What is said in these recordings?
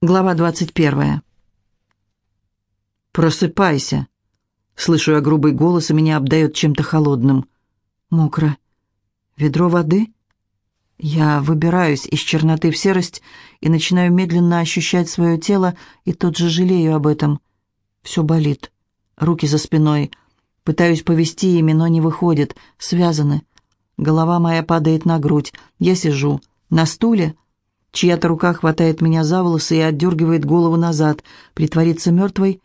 Глава двадцать первая. «Просыпайся!» Слышу я грубый голос, и меня обдает чем-то холодным. Мокро. Ведро воды? Я выбираюсь из черноты в серость и начинаю медленно ощущать свое тело, и тут же жалею об этом. Все болит. Руки за спиной. Пытаюсь повести ими, но не выходит. Связаны. Голова моя падает на грудь. Я сижу. На стуле — Чья-то рука хватает меня за волосы и отдергивает голову назад. Притвориться мертвой?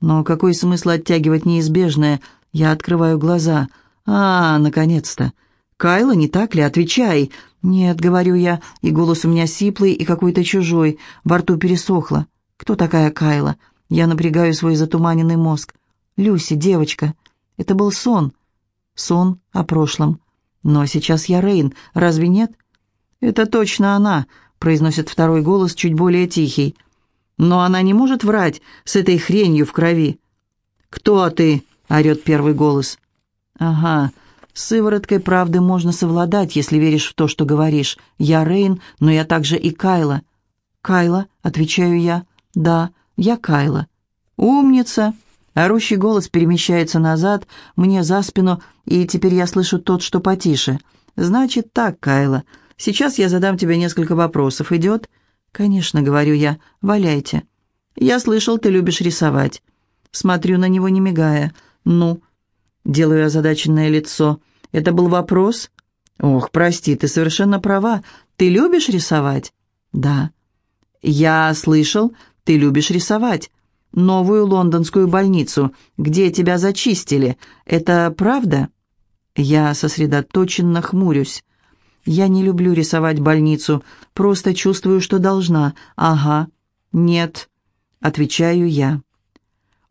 Но какой смысл оттягивать неизбежное? Я открываю глаза. А, наконец-то. Кайла, не так ли? Отвечай. Нет, говорю я, и голос у меня сиплый и какой-то чужой. Во рту пересохло. Кто такая Кайла? Я напрягаю свой затуманенный мозг. Люси, девочка. Это был сон. Сон о прошлом. Но сейчас я Рейн, разве нет? Это точно она, произносит второй голос, чуть более тихий. «Но она не может врать с этой хренью в крови». «Кто ты?» — орет первый голос. «Ага, с сывороткой правды можно совладать, если веришь в то, что говоришь. Я Рейн, но я также и Кайла». «Кайла?» — отвечаю я. «Да, я Кайла». «Умница!» Орущий голос перемещается назад, мне за спину, и теперь я слышу тот, что потише. «Значит так, Кайла, Сейчас я задам тебе несколько вопросов. Идет?» «Конечно», — говорю я. «Валяйте». «Я слышал, ты любишь рисовать». Смотрю на него, не мигая. «Ну?» Делаю озадаченное лицо. «Это был вопрос?» «Ох, прости, ты совершенно права. Ты любишь рисовать?» «Да». «Я слышал, ты любишь рисовать. Новую лондонскую больницу, где тебя зачистили. Это правда?» Я сосредоточенно хмурюсь. Я не люблю рисовать больницу, просто чувствую, что должна. Ага. Нет. Отвечаю я.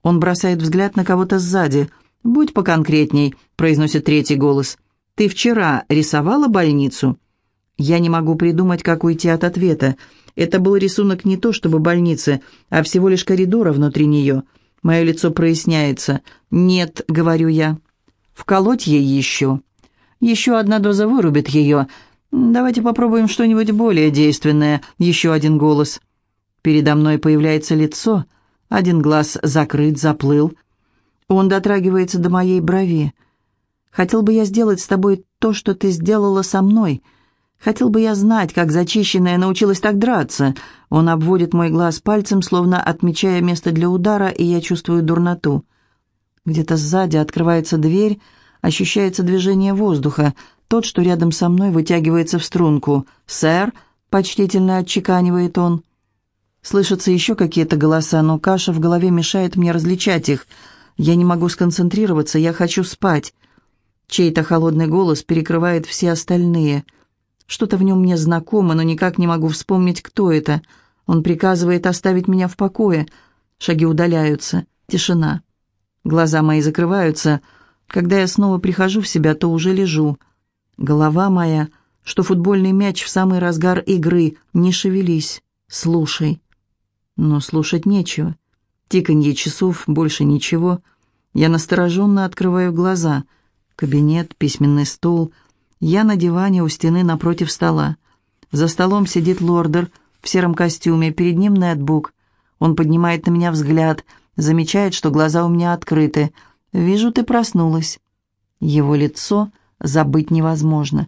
Он бросает взгляд на кого-то сзади. «Будь поконкретней», — произносит третий голос. «Ты вчера рисовала больницу?» Я не могу придумать, как уйти от ответа. Это был рисунок не то чтобы больницы, а всего лишь коридора внутри нее. Мое лицо проясняется. «Нет», — говорю я. «Вколоть ей еще». Еще одна доза вырубит ее. Давайте попробуем что-нибудь более действенное. Еще один голос. Передо мной появляется лицо. Один глаз закрыт, заплыл. Он дотрагивается до моей брови. Хотел бы я сделать с тобой то, что ты сделала со мной. Хотел бы я знать, как зачищенная научилась так драться. Он обводит мой глаз пальцем, словно отмечая место для удара, и я чувствую дурноту. Где-то сзади открывается дверь, ощущается движение воздуха. Тот, что рядом со мной, вытягивается в струнку. «Сэр», — почтительно отчеканивает он. Слышатся еще какие-то голоса, но каша в голове мешает мне различать их. Я не могу сконцентрироваться, я хочу спать. Чей-то холодный голос перекрывает все остальные. Что-то в нем мне знакомо, но никак не могу вспомнить, кто это. Он приказывает оставить меня в покое. Шаги удаляются. Тишина. Глаза мои закрываются — когда я снова прихожу в себя, то уже лежу. Голова моя, что футбольный мяч в самый разгар игры, не шевелись, слушай. Но слушать нечего. Тиканье часов, больше ничего. Я настороженно открываю глаза. Кабинет, письменный стол. Я на диване у стены напротив стола. За столом сидит лордер в сером костюме, перед ним нетбук. Он поднимает на меня взгляд, замечает, что глаза у меня открыты — «Вижу, ты проснулась». Его лицо забыть невозможно.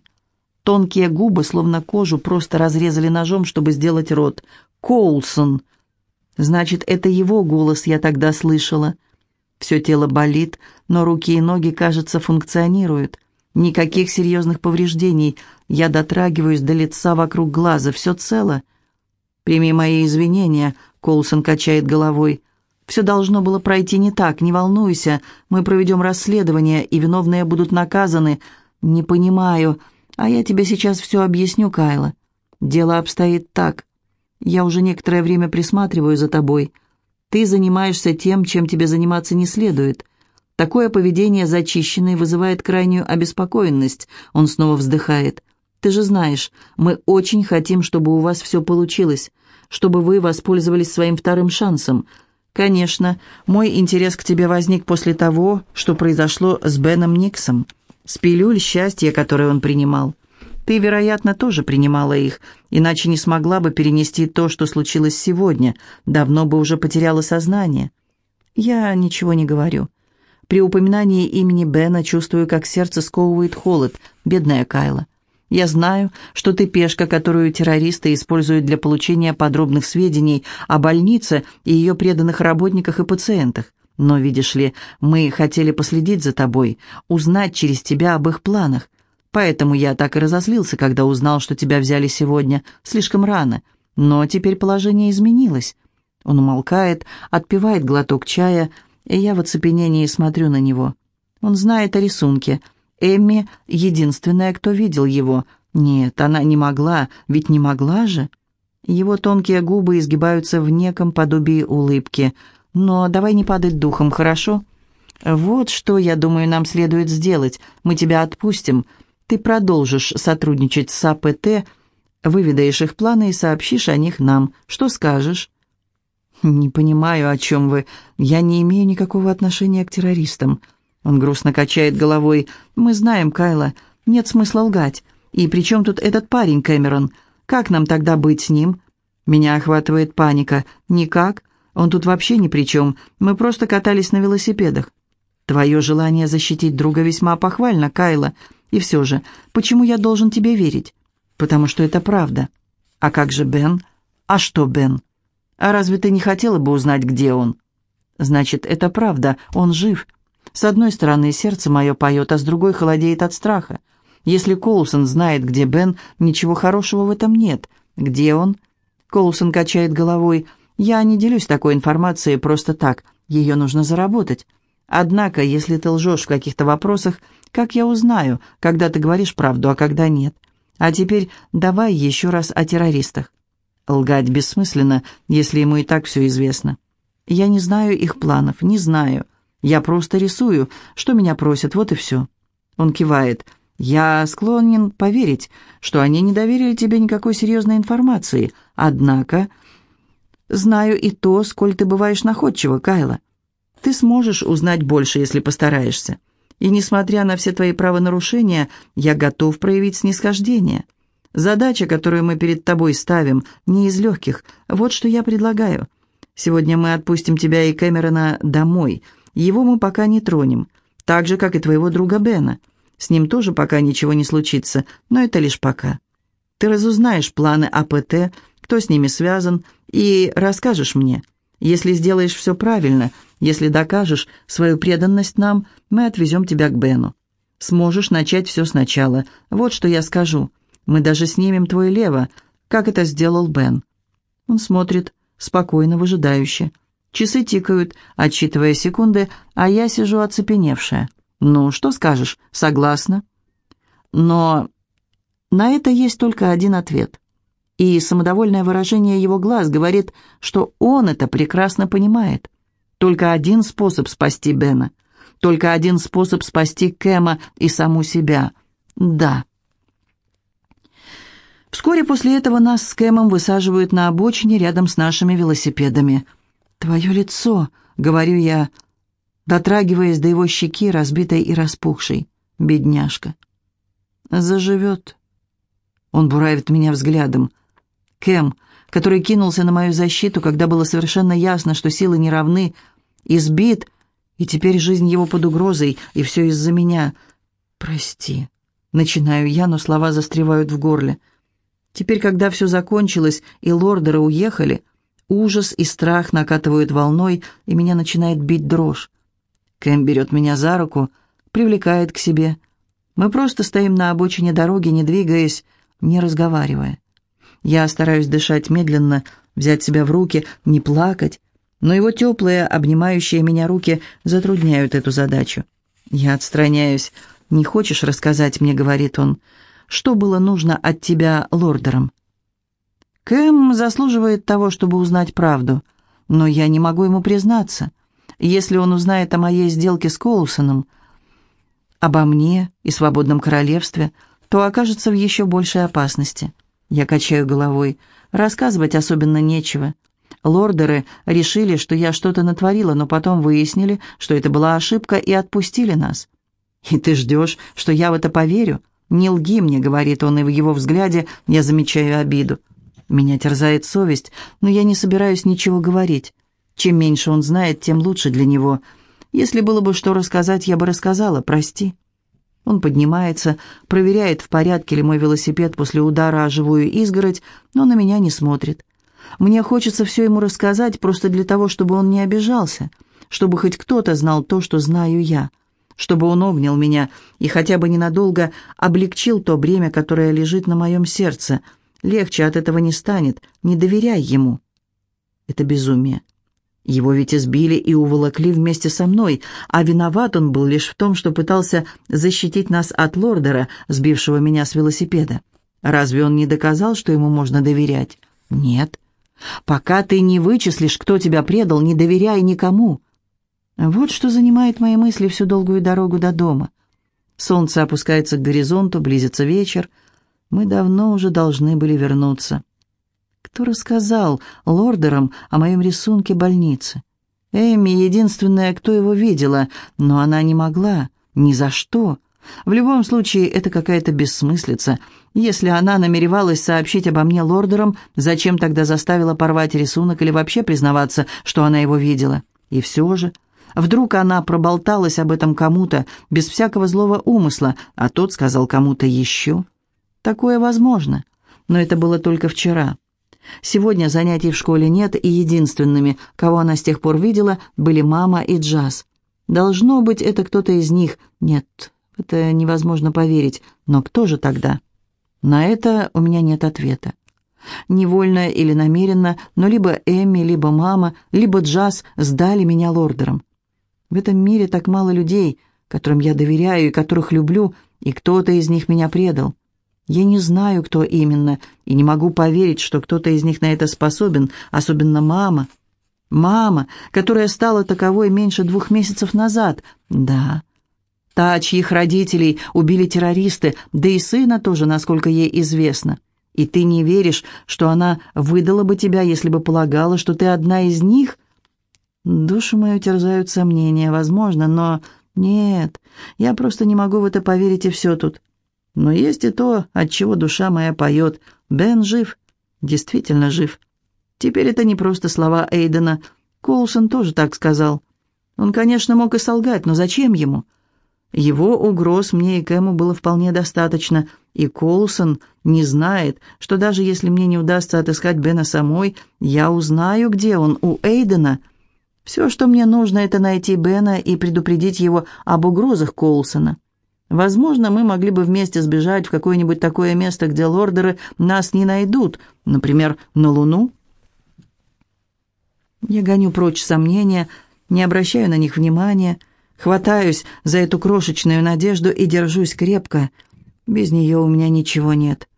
Тонкие губы, словно кожу, просто разрезали ножом, чтобы сделать рот. «Коулсон!» Значит, это его голос я тогда слышала. Все тело болит, но руки и ноги, кажется, функционируют. Никаких серьезных повреждений. Я дотрагиваюсь до лица вокруг глаза. Все цело. «Прими мои извинения», — Коулсон качает головой. Все должно было пройти не так, не волнуйся. Мы проведем расследование, и виновные будут наказаны. Не понимаю. А я тебе сейчас все объясню, Кайла. Дело обстоит так. Я уже некоторое время присматриваю за тобой. Ты занимаешься тем, чем тебе заниматься не следует. Такое поведение зачищенной вызывает крайнюю обеспокоенность. Он снова вздыхает. Ты же знаешь, мы очень хотим, чтобы у вас все получилось, чтобы вы воспользовались своим вторым шансом — «Конечно, мой интерес к тебе возник после того, что произошло с Беном Никсом, с пилюль счастья, которые он принимал. Ты, вероятно, тоже принимала их, иначе не смогла бы перенести то, что случилось сегодня, давно бы уже потеряла сознание. Я ничего не говорю. При упоминании имени Бена чувствую, как сердце сковывает холод, бедная Кайла. Я знаю, что ты пешка, которую террористы используют для получения подробных сведений о больнице и ее преданных работниках и пациентах. Но, видишь ли, мы хотели последить за тобой, узнать через тебя об их планах. Поэтому я так и разозлился, когда узнал, что тебя взяли сегодня, слишком рано. Но теперь положение изменилось. Он умолкает, отпивает глоток чая, и я в оцепенении смотрю на него. Он знает о рисунке. Эмми — единственная, кто видел его. Нет, она не могла, ведь не могла же. Его тонкие губы изгибаются в неком подобии улыбки. Но давай не падать духом, хорошо? Вот что, я думаю, нам следует сделать. Мы тебя отпустим. Ты продолжишь сотрудничать с АПТ, выведаешь их планы и сообщишь о них нам. Что скажешь?» «Не понимаю, о чем вы. Я не имею никакого отношения к террористам». Он грустно качает головой. «Мы знаем, Кайла. Нет смысла лгать. И при чем тут этот парень, Кэмерон? Как нам тогда быть с ним?» Меня охватывает паника. «Никак. Он тут вообще ни при чем. Мы просто катались на велосипедах». «Твое желание защитить друга весьма похвально, Кайла. И все же, почему я должен тебе верить? Потому что это правда. А как же Бен? А что Бен? А разве ты не хотела бы узнать, где он? Значит, это правда, он жив. С одной стороны, сердце мое поет, а с другой холодеет от страха. Если Коулсон знает, где Бен, ничего хорошего в этом нет. Где он? Коулсон качает головой. Я не делюсь такой информацией просто так. Ее нужно заработать. Однако, если ты лжешь в каких-то вопросах, как я узнаю, когда ты говоришь правду, а когда нет? А теперь давай еще раз о террористах. Лгать бессмысленно, если ему и так все известно. Я не знаю их планов, не знаю. Я просто рисую, что меня просят, вот и все. Он кивает. Я склонен поверить, что они не доверили тебе никакой серьезной информации. Однако знаю и то, сколь ты бываешь находчива, Кайла. Ты сможешь узнать больше, если постараешься. И несмотря на все твои правонарушения, я готов проявить снисхождение. Задача, которую мы перед тобой ставим, не из легких. Вот что я предлагаю. Сегодня мы отпустим тебя и Кэмерона домой. Его мы пока не тронем. Так же, как и твоего друга Бена. С ним тоже пока ничего не случится, но это лишь пока. Ты разузнаешь планы АПТ, кто с ними связан, и расскажешь мне. Если сделаешь все правильно, если докажешь свою преданность нам, мы отвезем тебя к Бену. Сможешь начать все сначала. Вот что я скажу. Мы даже снимем твой лево, как это сделал Бен». Он смотрит, спокойно, выжидающе. Часы тикают, отсчитывая секунды, а я сижу оцепеневшая. «Ну, что скажешь? Согласна?» Но на это есть только один ответ и самодовольное выражение его глаз говорит, что он это прекрасно понимает. Только один способ спасти Бена. Только один способ спасти Кэма и саму себя. Да. Вскоре после этого нас с Кэмом высаживают на обочине рядом с нашими велосипедами. «Твое лицо», — говорю я, дотрагиваясь до его щеки, разбитой и распухшей. Бедняжка. «Заживет». Он буравит меня взглядом. Кэм, который кинулся на мою защиту, когда было совершенно ясно, что силы не равны, избит, и теперь жизнь его под угрозой, и все из-за меня. «Прости», — начинаю я, но слова застревают в горле. Теперь, когда все закончилось и лордеры уехали, ужас и страх накатывают волной, и меня начинает бить дрожь. Кэм берет меня за руку, привлекает к себе. Мы просто стоим на обочине дороги, не двигаясь, не разговаривая. Я стараюсь дышать медленно, взять себя в руки, не плакать, но его теплые, обнимающие меня руки затрудняют эту задачу. Я отстраняюсь. «Не хочешь рассказать мне?» — говорит он. «Что было нужно от тебя лордерам?» Кэм заслуживает того, чтобы узнать правду, но я не могу ему признаться. Если он узнает о моей сделке с Коулсоном, обо мне и свободном королевстве, то окажется в еще большей опасности. Я качаю головой. Рассказывать особенно нечего. Лордеры решили, что я что-то натворила, но потом выяснили, что это была ошибка, и отпустили нас. И ты ждешь, что я в это поверю? «Не лги мне», — говорит он, и в его взгляде я замечаю обиду. Меня терзает совесть, но я не собираюсь ничего говорить. Чем меньше он знает, тем лучше для него. Если было бы что рассказать, я бы рассказала, прости. Он поднимается, проверяет, в порядке ли мой велосипед после удара о живую изгородь, но на меня не смотрит. Мне хочется все ему рассказать просто для того, чтобы он не обижался, чтобы хоть кто-то знал то, что знаю я, чтобы он обнял меня и хотя бы ненадолго облегчил то бремя, которое лежит на моем сердце. Легче от этого не станет, не доверяй ему. Это безумие. Его ведь избили и уволокли вместе со мной, а виноват он был лишь в том, что пытался защитить нас от лордера, сбившего меня с велосипеда. Разве он не доказал, что ему можно доверять? Нет. Пока ты не вычислишь, кто тебя предал, не доверяй никому. Вот что занимает мои мысли всю долгую дорогу до дома. Солнце опускается к горизонту, близится вечер. Мы давно уже должны были вернуться. Кто рассказал лордерам о моем рисунке больницы? Эми единственная, кто его видела, но она не могла. Ни за что. В любом случае, это какая-то бессмыслица. Если она намеревалась сообщить обо мне лордерам, зачем тогда заставила порвать рисунок или вообще признаваться, что она его видела? И все же... Вдруг она проболталась об этом кому-то, без всякого злого умысла, а тот сказал кому-то еще. Такое возможно, но это было только вчера. Сегодня занятий в школе нет, и единственными, кого она с тех пор видела, были мама и Джаз. Должно быть, это кто-то из них. Нет, это невозможно поверить. Но кто же тогда? На это у меня нет ответа. Невольно или намеренно, но либо Эми, либо мама, либо Джаз сдали меня лордером. В этом мире так мало людей, которым я доверяю и которых люблю, и кто-то из них меня предал. Я не знаю, кто именно, и не могу поверить, что кто-то из них на это способен, особенно мама. Мама, которая стала таковой меньше двух месяцев назад. Да, та, чьих родителей убили террористы, да и сына тоже, насколько ей известно. И ты не веришь, что она выдала бы тебя, если бы полагала, что ты одна из них? Душу мою терзают сомнения, возможно, но... Нет, я просто не могу в это поверить, и все тут. Но есть и то, от чего душа моя поет. Бен жив, действительно жив. Теперь это не просто слова Эйдена. Коулсон тоже так сказал. Он, конечно, мог и солгать, но зачем ему? Его угроз мне и Кэму было вполне достаточно, и Коулсон не знает, что даже если мне не удастся отыскать Бена самой, я узнаю, где он, у Эйдена. Все, что мне нужно, это найти Бена и предупредить его об угрозах Коулсона. Возможно, мы могли бы вместе сбежать в какое-нибудь такое место, где лордеры нас не найдут, например, на Луну. Я гоню прочь сомнения, не обращаю на них внимания, хватаюсь за эту крошечную надежду и держусь крепко. Без нее у меня ничего нет.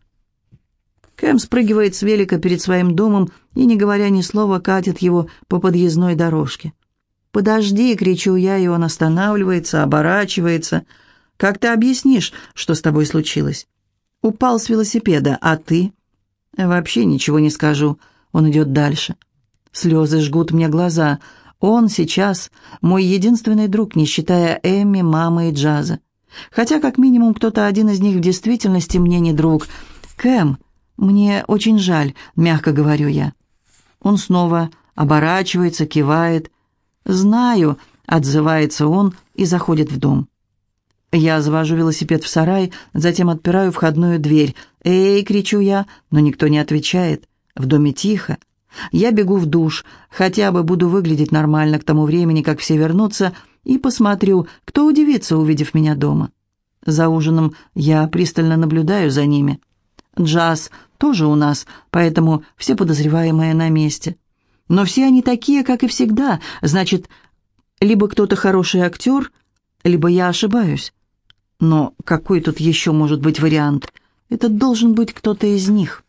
Кэм спрыгивает с велика перед своим домом и, не говоря ни слова, катит его по подъездной дорожке. «Подожди!» — кричу я, и он останавливается, оборачивается — как ты объяснишь, что с тобой случилось? Упал с велосипеда, а ты? Вообще ничего не скажу. Он идет дальше. Слезы жгут мне глаза. Он сейчас мой единственный друг, не считая Эмми, мамы и Джаза. Хотя, как минимум, кто-то один из них в действительности мне не друг. Кэм, мне очень жаль, мягко говорю я. Он снова оборачивается, кивает. «Знаю», — отзывается он и заходит в дом. Я завожу велосипед в сарай, затем отпираю входную дверь. «Эй!» — кричу я, но никто не отвечает. В доме тихо. Я бегу в душ, хотя бы буду выглядеть нормально к тому времени, как все вернутся, и посмотрю, кто удивится, увидев меня дома. За ужином я пристально наблюдаю за ними. Джаз тоже у нас, поэтому все подозреваемые на месте. Но все они такие, как и всегда, значит, либо кто-то хороший актер, либо я ошибаюсь. Но какой тут еще может быть вариант? Это должен быть кто-то из них.